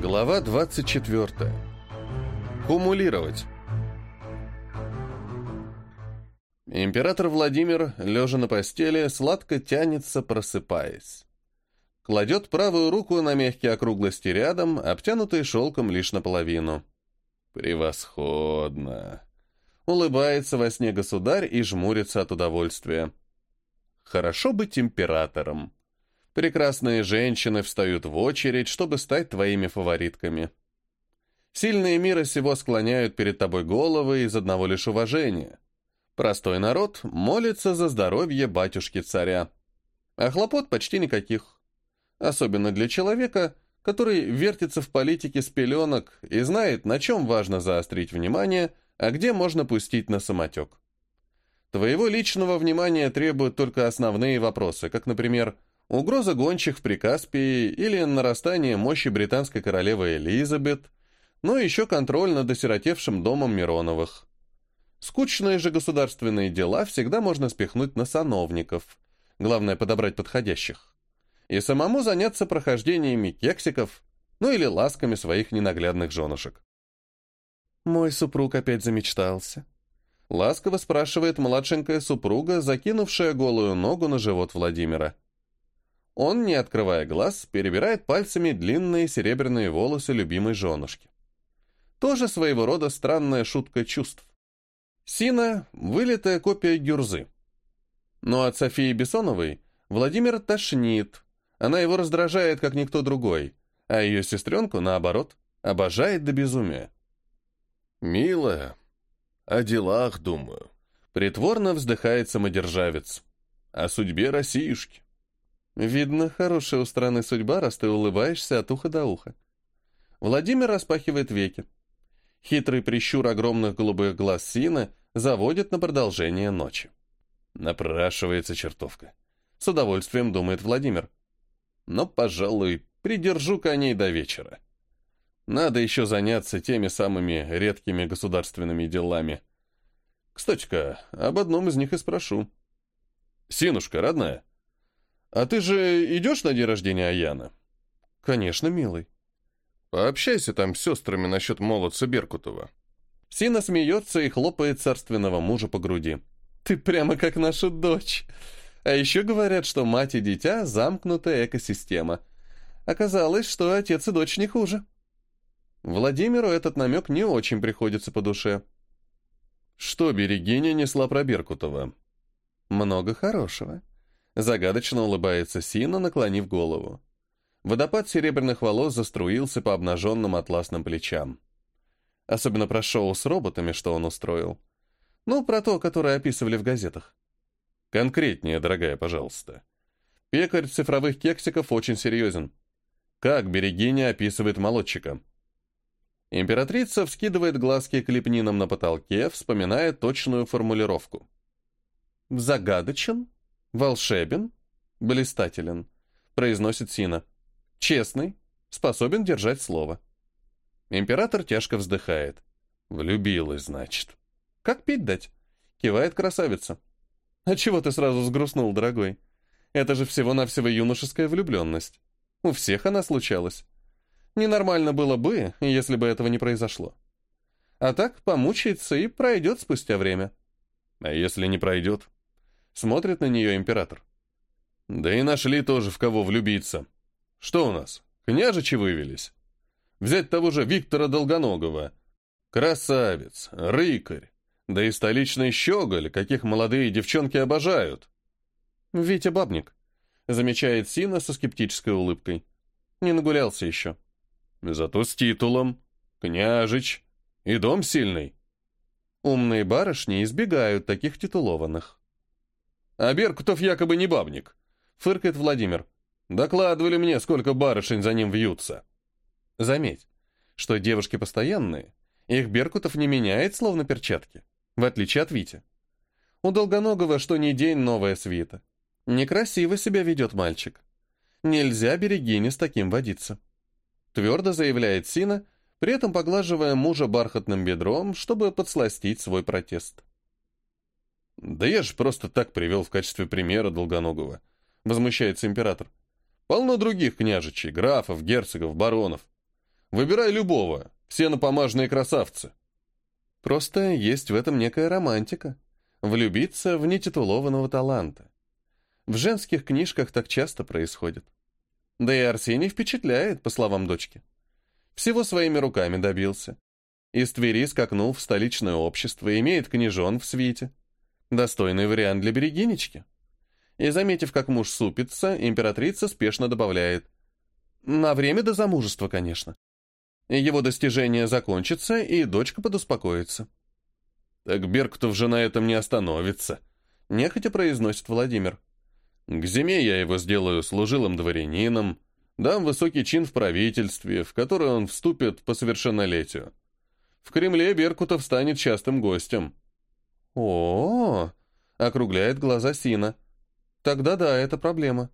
Глава 24. Кумулировать. Император Владимир, лежа на постели, сладко тянется, просыпаясь. Кладет правую руку на мягкие округлости рядом, обтянутые шелком лишь наполовину. Превосходно. Улыбается во сне государь и жмурится от удовольствия. Хорошо быть императором. Прекрасные женщины встают в очередь, чтобы стать твоими фаворитками. Сильные мира сего склоняют перед тобой головы из одного лишь уважения. Простой народ молится за здоровье батюшки-царя. А хлопот почти никаких. Особенно для человека, который вертится в политике с пеленок и знает, на чем важно заострить внимание, а где можно пустить на самотек. Твоего личного внимания требуют только основные вопросы, как, например, угроза гончих в Прикаспии или нарастание мощи британской королевы Элизабет, но еще контроль над осиротевшим домом Мироновых. Скучные же государственные дела всегда можно спихнуть на сановников. Главное подобрать подходящих и самому заняться прохождениями кексиков, ну или ласками своих ненаглядных женушек. Мой супруг опять замечтался. Ласково спрашивает младшенькая супруга, закинувшая голую ногу на живот Владимира. Он, не открывая глаз, перебирает пальцами длинные серебряные волосы любимой женушки. Тоже своего рода странная шутка чувств. Сина — вылитая копия Гюрзы. Но от Софии Бессоновой Владимир тошнит, она его раздражает, как никто другой, а ее сестренку, наоборот, обожает до безумия. «Милая, о делах думаю», — притворно вздыхает самодержавец. «О судьбе Россиюшки». «Видно, хорошая у страны судьба, раз ты улыбаешься от уха до уха». Владимир распахивает веки. Хитрый прищур огромных голубых глаз Сина заводит на продолжение ночи. Напрашивается чертовка. С удовольствием думает Владимир но, пожалуй, придержу коней до вечера. Надо еще заняться теми самыми редкими государственными делами. Кстати-ка, об одном из них и спрошу. Синушка, родная, а ты же идешь на день рождения Аяна? Конечно, милый. Пообщайся там с сестрами насчет молодца Беркутова. Сина смеется и хлопает царственного мужа по груди. Ты прямо как наша дочь. А еще говорят, что мать и дитя — замкнутая экосистема. Оказалось, что отец и дочь не хуже. Владимиру этот намек не очень приходится по душе. Что Берегиня несла про Беркутова? Много хорошего. Загадочно улыбается Сина, наклонив голову. Водопад серебряных волос заструился по обнаженным атласным плечам. Особенно про шоу с роботами, что он устроил. Ну, про то, которое описывали в газетах. Конкретнее, дорогая, пожалуйста. Пекарь цифровых кексиков очень серьезен. Как Берегиня описывает молодчика? Императрица вскидывает глазки к лепнинам на потолке, вспоминая точную формулировку. «Загадочен, волшебен, блистателен», — произносит Сина. «Честный, способен держать слово». Император тяжко вздыхает. «Влюбилась, значит». «Как пить дать?» — кивает красавица. А чего ты сразу сгрустнул, дорогой? Это же всего-навсего юношеская влюбленность. У всех она случалась. Ненормально было бы, если бы этого не произошло. А так помучается и пройдет спустя время. А если не пройдет? Смотрит на нее император. Да и нашли тоже в кого влюбиться. Что у нас? Княжичи вывелись. Взять того же Виктора Долгоногова. Красавец, рыкарь, да и столичный щеголь, каких молодые девчонки обожают. Витя Бабник, замечает Сина со скептической улыбкой. Не нагулялся еще. Зато с титулом. Княжич. И дом сильный. Умные барышни избегают таких титулованных. А Беркутов якобы не бабник, фыркает Владимир. Докладывали мне, сколько барышень за ним вьются. Заметь, что девушки постоянные, их Беркутов не меняет, словно перчатки в отличие от Вити. У Долгоногого что ни день новая свита. Некрасиво себя ведет мальчик. Нельзя берегине с таким водиться. Твердо заявляет Сина, при этом поглаживая мужа бархатным бедром, чтобы подсластить свой протест. «Да я же просто так привел в качестве примера Долгоногого», — возмущается император. «Полно других княжичей, графов, герцогов, баронов. Выбирай любого, все напомажные красавцы. Просто есть в этом некая романтика. Влюбиться в нетитулованного таланта. В женских книжках так часто происходит. Да и Арсений впечатляет, по словам дочки. Всего своими руками добился. Из Твери скакнул в столичное общество, имеет княжон в свите. Достойный вариант для берегинечки. И, заметив, как муж супится, императрица спешно добавляет. На время до замужества, конечно. Его достижение закончится, и дочка подуспокоится. Так Беркутов же на этом не остановится, нехотя произносит Владимир. К зиме я его сделаю служилым дворянином, дам высокий чин в правительстве, в который он вступит по совершеннолетию. В Кремле Беркутов станет частым гостем. О, -о, -о округляет глаза Сина. Тогда да, это проблема.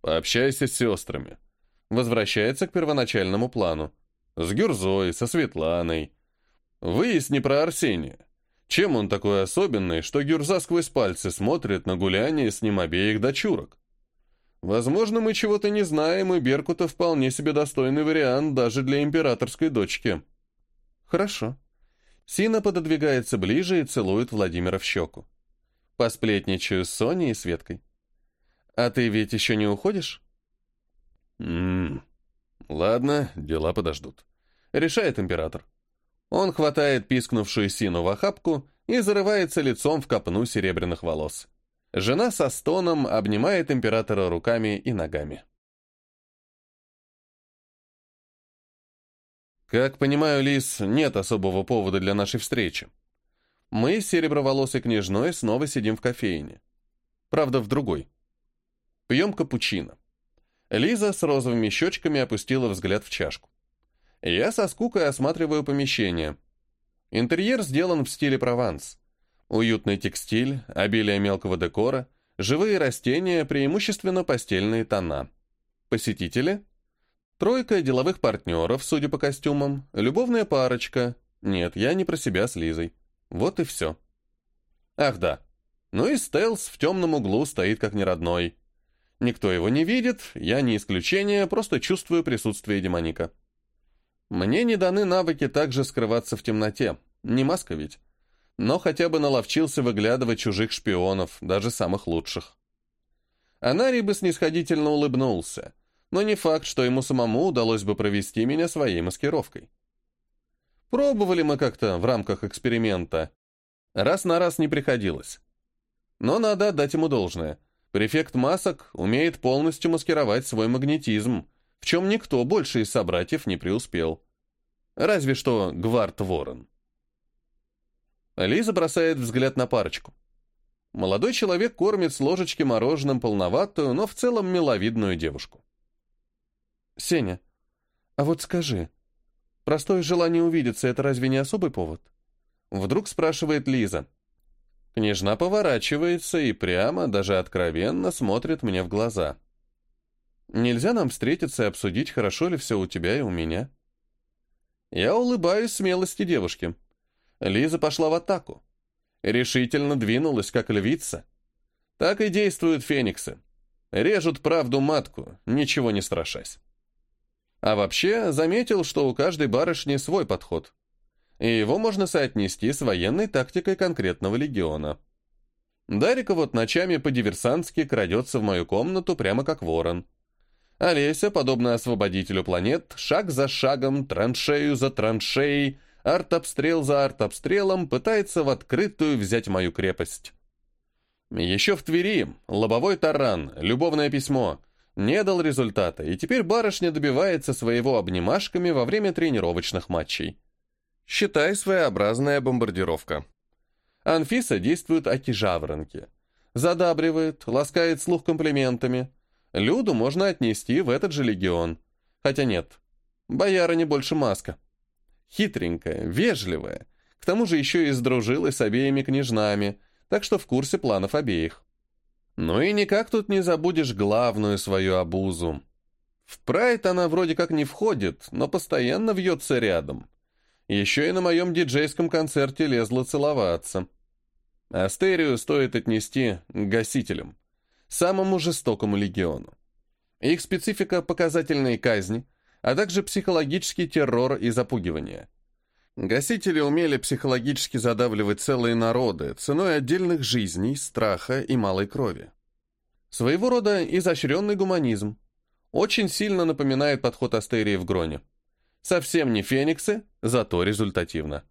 Пообщайся с сестрами. Возвращается к первоначальному плану. С Гюрзой, со Светланой. Выясни про Арсения. Чем он такой особенный, что Гюрза сквозь пальцы смотрит на гуляние с ним обеих дочурок? Возможно, мы чего-то не знаем, и Беркута вполне себе достойный вариант даже для императорской дочки. Хорошо. Сина пододвигается ближе и целует Владимира в щеку. Посплетничаю с Соней и Светкой. А ты ведь еще не уходишь? Ммм, Ладно, дела подождут. Решает император. Он хватает пискнувшую Сину в охапку и зарывается лицом в копну серебряных волос. Жена со стоном обнимает императора руками и ногами. Как понимаю, Лис, нет особого повода для нашей встречи. Мы с сереброволосой княжной снова сидим в кофейне. Правда, в другой. Пьем капучино. Лиза с розовыми щечками опустила взгляд в чашку. Я со скукой осматриваю помещение. Интерьер сделан в стиле Прованс. Уютный текстиль, обилие мелкого декора, живые растения, преимущественно постельные тона. Посетители? Тройка деловых партнеров, судя по костюмам, любовная парочка. Нет, я не про себя с Лизой. Вот и все. Ах да. Ну и Стелс в темном углу стоит как неродной. Никто его не видит, я не исключение, просто чувствую присутствие демоника. Мне не даны навыки также скрываться в темноте, не маска ведь. Но хотя бы наловчился выглядывать чужих шпионов, даже самых лучших. Анарий бы снисходительно улыбнулся, но не факт, что ему самому удалось бы провести меня своей маскировкой. Пробовали мы как-то в рамках эксперимента. Раз на раз не приходилось. Но надо отдать ему должное. Префект масок умеет полностью маскировать свой магнетизм, в чем никто больше из собратьев не преуспел. Разве что Гвард Ворон. Лиза бросает взгляд на парочку. Молодой человек кормит с ложечки мороженым полноватую, но в целом миловидную девушку. «Сеня, а вот скажи, простое желание увидеться — это разве не особый повод?» Вдруг спрашивает Лиза. Княжна поворачивается и прямо, даже откровенно смотрит мне в глаза. «Нельзя нам встретиться и обсудить, хорошо ли все у тебя и у меня?» Я улыбаюсь смелости девушки. Лиза пошла в атаку. Решительно двинулась, как львица. Так и действуют фениксы. Режут правду матку, ничего не страшась. А вообще, заметил, что у каждой барышни свой подход и его можно соотнести с военной тактикой конкретного легиона. Дарика вот ночами по-диверсантски крадется в мою комнату прямо как ворон. Олеся, подобно освободителю планет, шаг за шагом, траншею за траншеей, артобстрел за артобстрелом пытается в открытую взять мою крепость. Еще в Твери лобовой таран, любовное письмо, не дал результата, и теперь барышня добивается своего обнимашками во время тренировочных матчей. Считай своеобразная бомбардировка. Анфиса действует аки-жаворонки. Задабривает, ласкает слух комплиментами. Люду можно отнести в этот же легион. Хотя нет, бояра не больше маска. Хитренькая, вежливая. К тому же еще и сдружилась с обеими княжнами, так что в курсе планов обеих. Ну и никак тут не забудешь главную свою обузу. В прайд она вроде как не входит, но постоянно вьется рядом. Еще и на моем диджейском концерте лезла целоваться. Астерию стоит отнести к гасителям, самому жестокому легиону. Их специфика – показательные казни, а также психологический террор и запугивание. Гасители умели психологически задавливать целые народы ценой отдельных жизней, страха и малой крови. Своего рода изощренный гуманизм. Очень сильно напоминает подход Астерии в Гроне. Совсем не фениксы, зато результативно.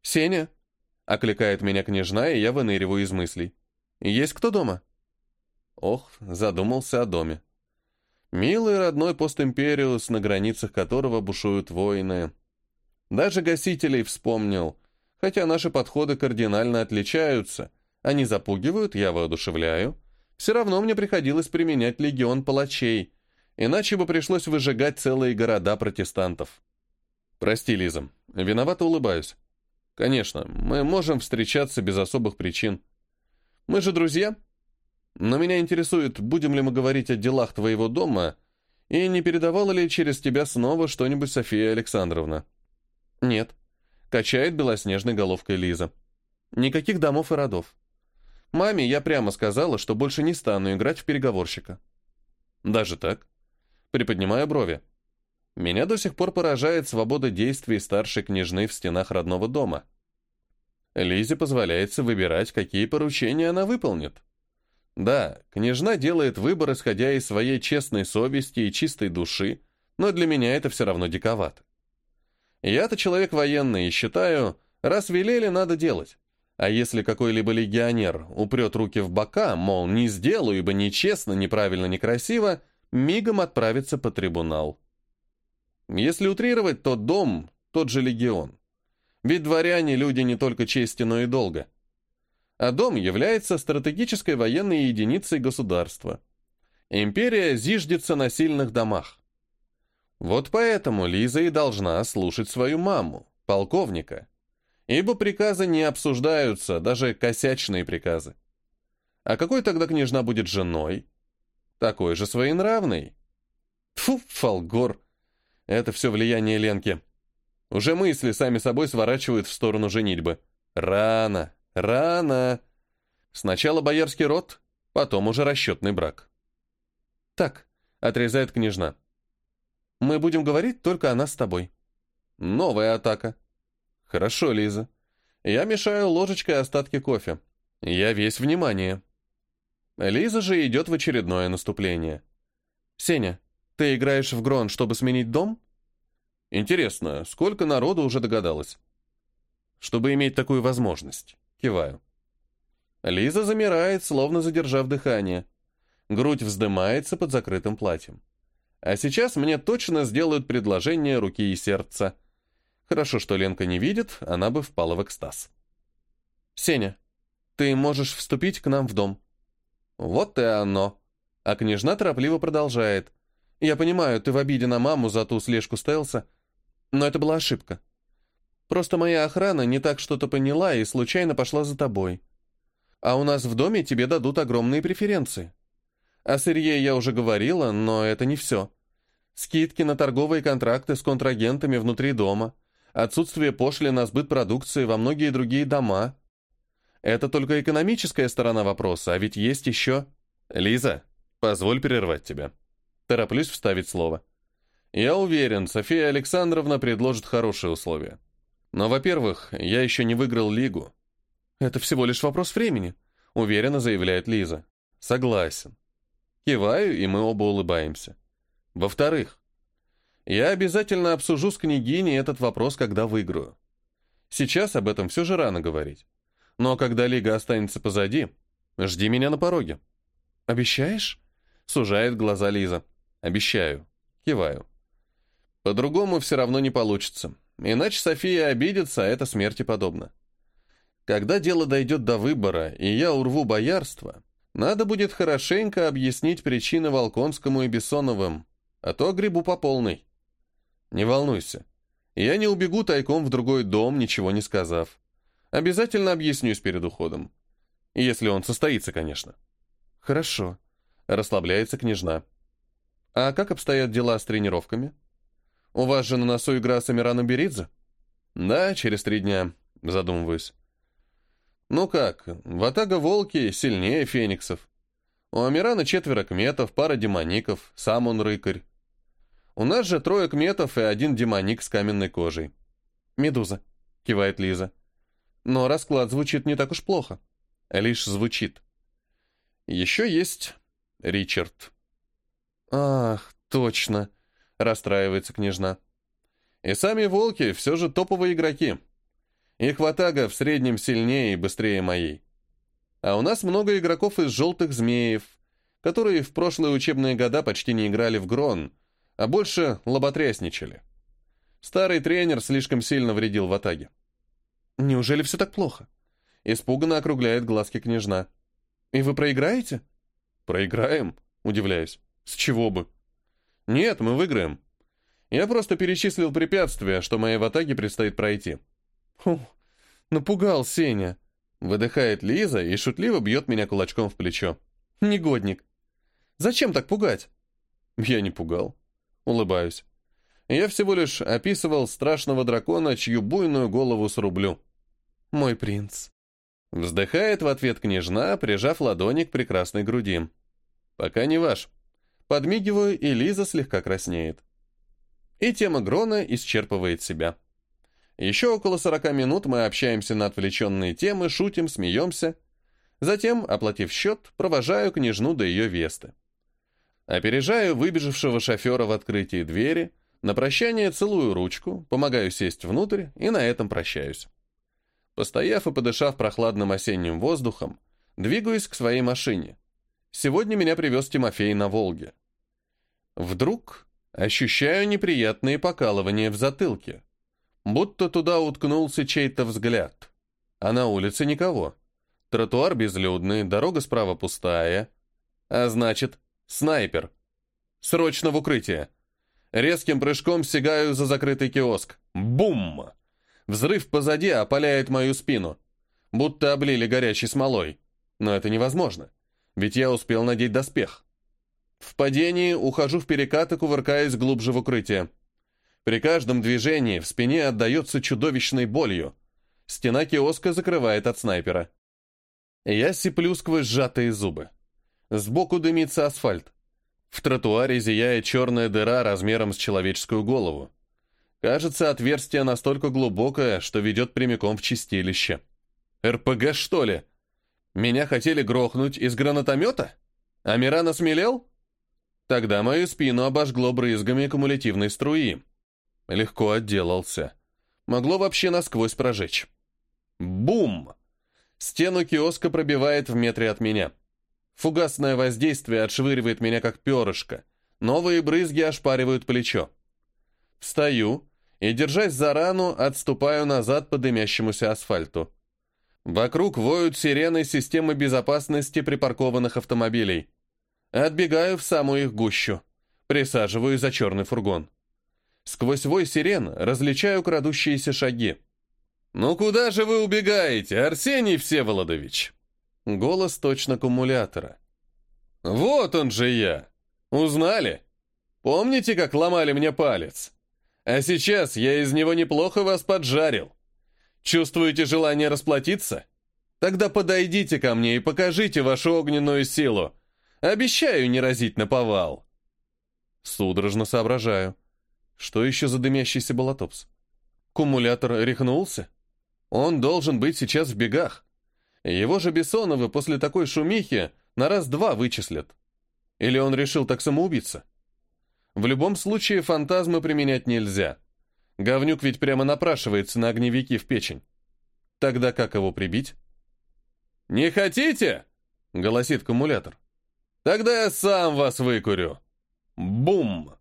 «Сеня!» — окликает меня княжна, и я выныриваю из мыслей. «Есть кто дома?» Ох, задумался о доме. Милый родной постимпериус, на границах которого бушуют войны. Даже гасителей вспомнил, хотя наши подходы кардинально отличаются. Они запугивают, я воодушевляю. Все равно мне приходилось применять легион палачей, иначе бы пришлось выжигать целые города протестантов. Прости, Лиза, виновато улыбаюсь. Конечно, мы можем встречаться без особых причин. Мы же друзья. Но меня интересует, будем ли мы говорить о делах твоего дома, и не передавала ли через тебя снова что-нибудь София Александровна? Нет. Качает белоснежной головкой Лиза. Никаких домов и родов. Маме я прямо сказала, что больше не стану играть в переговорщика. Даже так? Приподнимаю брови. Меня до сих пор поражает свобода действий старшей княжны в стенах родного дома. Лизе позволяется выбирать, какие поручения она выполнит. Да, княжна делает выбор, исходя из своей честной совести и чистой души, но для меня это все равно диковато. Я-то человек военный и считаю, раз велели, надо делать. А если какой-либо легионер упрет руки в бока, мол, не сделаю, ибо нечестно, неправильно, некрасиво, мигом отправится по трибунал. Если утрировать, то дом – тот же легион. Ведь дворяне – люди не только чести, но и долга. А дом является стратегической военной единицей государства. Империя зиждется на сильных домах. Вот поэтому Лиза и должна слушать свою маму, полковника. Ибо приказы не обсуждаются, даже косячные приказы. А какой тогда княжна будет женой? Такой же своенравной. Тфу, Фолгор. Это все влияние Ленки. Уже мысли сами собой сворачивают в сторону женитьбы. Рано, рано. Сначала боярский род, потом уже расчетный брак. Так, отрезает княжна. Мы будем говорить только о нас с тобой. Новая атака. Хорошо, Лиза. Я мешаю ложечкой остатки кофе. Я весь внимание. Лиза же идет в очередное наступление. Сеня, ты играешь в Грон, чтобы сменить дом? Интересно, сколько народу уже догадалось? Чтобы иметь такую возможность. Киваю. Лиза замирает, словно задержав дыхание. Грудь вздымается под закрытым платьем. А сейчас мне точно сделают предложение руки и сердца. Хорошо, что Ленка не видит, она бы впала в экстаз. «Сеня, ты можешь вступить к нам в дом». «Вот и оно». А княжна торопливо продолжает. «Я понимаю, ты в обиде на маму за ту слежку Стелса, но это была ошибка. Просто моя охрана не так что-то поняла и случайно пошла за тобой. А у нас в доме тебе дадут огромные преференции. О сырье я уже говорила, но это не все. Скидки на торговые контракты с контрагентами внутри дома, отсутствие пошлин на сбыт продукции во многие другие дома. Это только экономическая сторона вопроса, а ведь есть еще... Лиза, позволь прервать тебя. Тороплюсь вставить слово. Я уверен, София Александровна предложит хорошие условия. Но, во-первых, я еще не выиграл лигу. Это всего лишь вопрос времени, уверенно заявляет Лиза. Согласен. Киваю, и мы оба улыбаемся. Во-вторых, я обязательно обсужу с княгиней этот вопрос, когда выиграю. Сейчас об этом все же рано говорить. Но когда лига останется позади, жди меня на пороге. Обещаешь? Сужает глаза Лиза. Обещаю. Киваю. По-другому все равно не получится. Иначе София обидится, а это смерти подобно. Когда дело дойдет до выбора, и я урву боярство, надо будет хорошенько объяснить причины Волконскому и Бессоновым, а то грибу по полной. Не волнуйся. Я не убегу тайком в другой дом, ничего не сказав. Обязательно объяснюсь перед уходом. Если он состоится, конечно. Хорошо. Расслабляется княжна. А как обстоят дела с тренировками? У вас же на носу игра с Амираном Беридзе? Да, через три дня, задумываюсь. Ну как, Ватага Волки сильнее фениксов. У Амирана четверо кметов, пара демоников, сам он рыкарь. У нас же трое кметов и один демоник с каменной кожей. «Медуза», — кивает Лиза. Но расклад звучит не так уж плохо. Лишь звучит. Еще есть Ричард. «Ах, точно», — расстраивается княжна. «И сами волки все же топовые игроки. Их ватага в среднем сильнее и быстрее моей. А у нас много игроков из желтых змеев, которые в прошлые учебные года почти не играли в грон, а больше лоботрясничали. Старый тренер слишком сильно вредил в атаге. «Неужели все так плохо?» Испуганно округляет глазки княжна. «И вы проиграете?» «Проиграем?» — удивляюсь. «С чего бы?» «Нет, мы выиграем. Я просто перечислил препятствия, что моей в атаге предстоит пройти». «Фу, напугал Сеня!» Выдыхает Лиза и шутливо бьет меня кулачком в плечо. «Негодник! Зачем так пугать?» Я не пугал. Улыбаюсь. Я всего лишь описывал страшного дракона, чью буйную голову срублю. Мой принц. Вздыхает в ответ княжна, прижав ладони к прекрасной груди. Пока не ваш. Подмигиваю, и Лиза слегка краснеет. И тема Грона исчерпывает себя. Еще около сорока минут мы общаемся на отвлеченные темы, шутим, смеемся. Затем, оплатив счет, провожаю княжну до ее весты. Опережаю выбежавшего шофера в открытии двери, на прощание целую ручку, помогаю сесть внутрь и на этом прощаюсь. Постояв и подышав прохладным осенним воздухом, двигаюсь к своей машине. Сегодня меня привез Тимофей на Волге. Вдруг ощущаю неприятные покалывания в затылке. Будто туда уткнулся чей-то взгляд. А на улице никого. Тротуар безлюдный, дорога справа пустая. А значит, снайпер. Срочно в укрытие. Резким прыжком сигаю за закрытый киоск. Бум! Взрыв позади опаляет мою спину. Будто облили горячей смолой. Но это невозможно. Ведь я успел надеть доспех. В падении ухожу в перекат и кувыркаюсь глубже в укрытие. При каждом движении в спине отдается чудовищной болью. Стена киоска закрывает от снайпера. Я сиплю сквозь сжатые зубы. Сбоку дымится асфальт. В тротуаре зияет черная дыра размером с человеческую голову. Кажется, отверстие настолько глубокое, что ведет прямиком в чистилище. РПГ, что ли? Меня хотели грохнуть из гранатомета? Амиран осмелел? Тогда мою спину обожгло брызгами кумулятивной струи. Легко отделался. Могло вообще насквозь прожечь. Бум! Стену киоска пробивает в метре от меня. Фугасное воздействие отшвыривает меня как перышко. Новые брызги ошпаривают плечо. Встаю и, держась за рану, отступаю назад по дымящемуся асфальту. Вокруг воют сирены системы безопасности припаркованных автомобилей. Отбегаю в самую их гущу. Присаживаюсь за черный фургон. Сквозь вой сирен различаю крадущиеся шаги. «Ну куда же вы убегаете, Арсений Всеволодович?» Голос точно аккумулятора. «Вот он же я! Узнали? Помните, как ломали мне палец? А сейчас я из него неплохо вас поджарил. Чувствуете желание расплатиться? Тогда подойдите ко мне и покажите вашу огненную силу. Обещаю не разить на повал». Судорожно соображаю. Что еще за дымящийся болотопс? Кумулятор рехнулся? Он должен быть сейчас в бегах. Его же Бессоновы после такой шумихи на раз-два вычислят. Или он решил так самоубиться? В любом случае фантазмы применять нельзя. Говнюк ведь прямо напрашивается на огневики в печень. Тогда как его прибить? «Не хотите?» — голосит кумулятор. «Тогда я сам вас выкурю». Бум!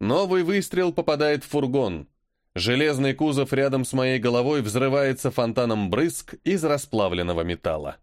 Новый выстрел попадает в фургон. Железный кузов рядом с моей головой взрывается фонтаном брызг из расплавленного металла.